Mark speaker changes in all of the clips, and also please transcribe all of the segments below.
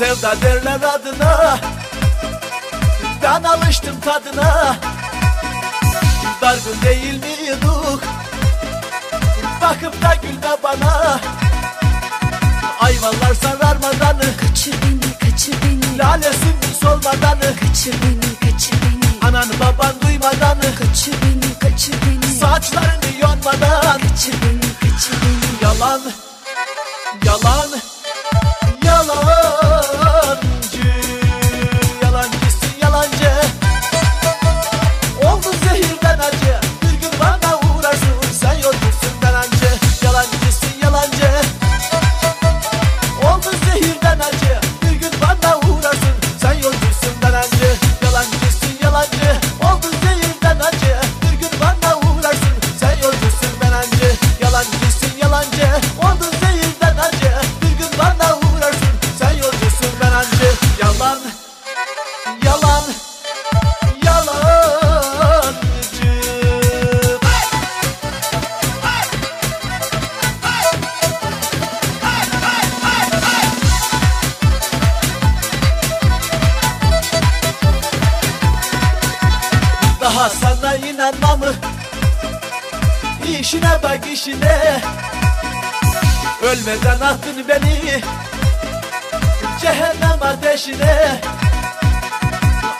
Speaker 1: Sevda derler adına. Ben alıştım tadına. Dargın değil miydik? Bakıp da gülme bana. Ayvalar sararmadan
Speaker 2: Kaçır beni, kaçır beni.
Speaker 1: Lalesin solmadan
Speaker 2: Kaçır beni, kaçır beni.
Speaker 1: Anan baban duymadan
Speaker 2: Kaçır beni, kaçır beni.
Speaker 1: Saçlarını yonmadan.
Speaker 2: Kaçır beni, kaçır beni.
Speaker 1: Yalan Yalan Daha sana inanmam İşine bak işine. Ölmeden attın beni Cehennem ateşine.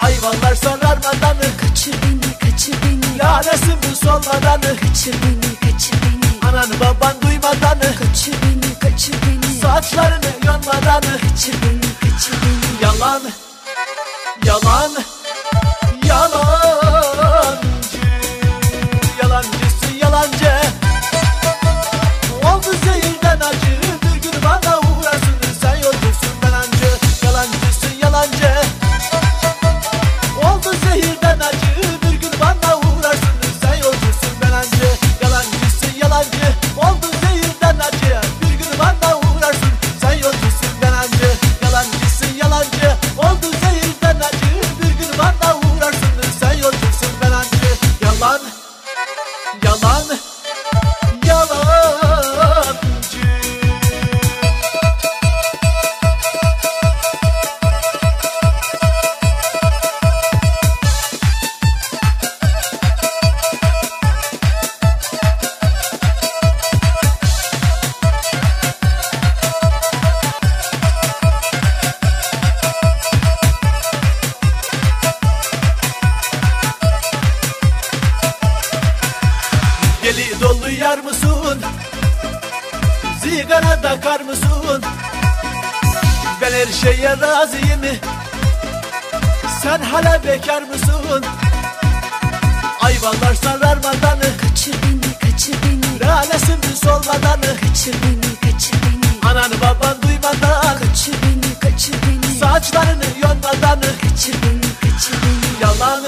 Speaker 1: Ayvalar sararmadan
Speaker 2: Kaçır beni, kaçır beni.
Speaker 1: Lanesin bu solmadan
Speaker 2: Kaçır beni, kaçır beni.
Speaker 1: Anan baban duymadan.
Speaker 2: Kaçır beni, kaçır beni.
Speaker 1: Saçlarını yonmadan.
Speaker 2: Kaçır beni, kaçır beni.
Speaker 1: Yalan dolu yar mısın? Zigara takar mısın? Ben her şeye razıyım. Sen hala bekar mısın? Ayvalar sararmadan
Speaker 2: Kaçır beni, kaçır beni.
Speaker 1: Lalesin bir solmadan
Speaker 2: Kaçır beni, kaçır beni.
Speaker 1: Anan baban duymadan.
Speaker 2: Kaçır beni, kaçır beni.
Speaker 1: Saçlarını yonmadan.
Speaker 2: Kaçır beni, kaçır beni.
Speaker 1: Yalan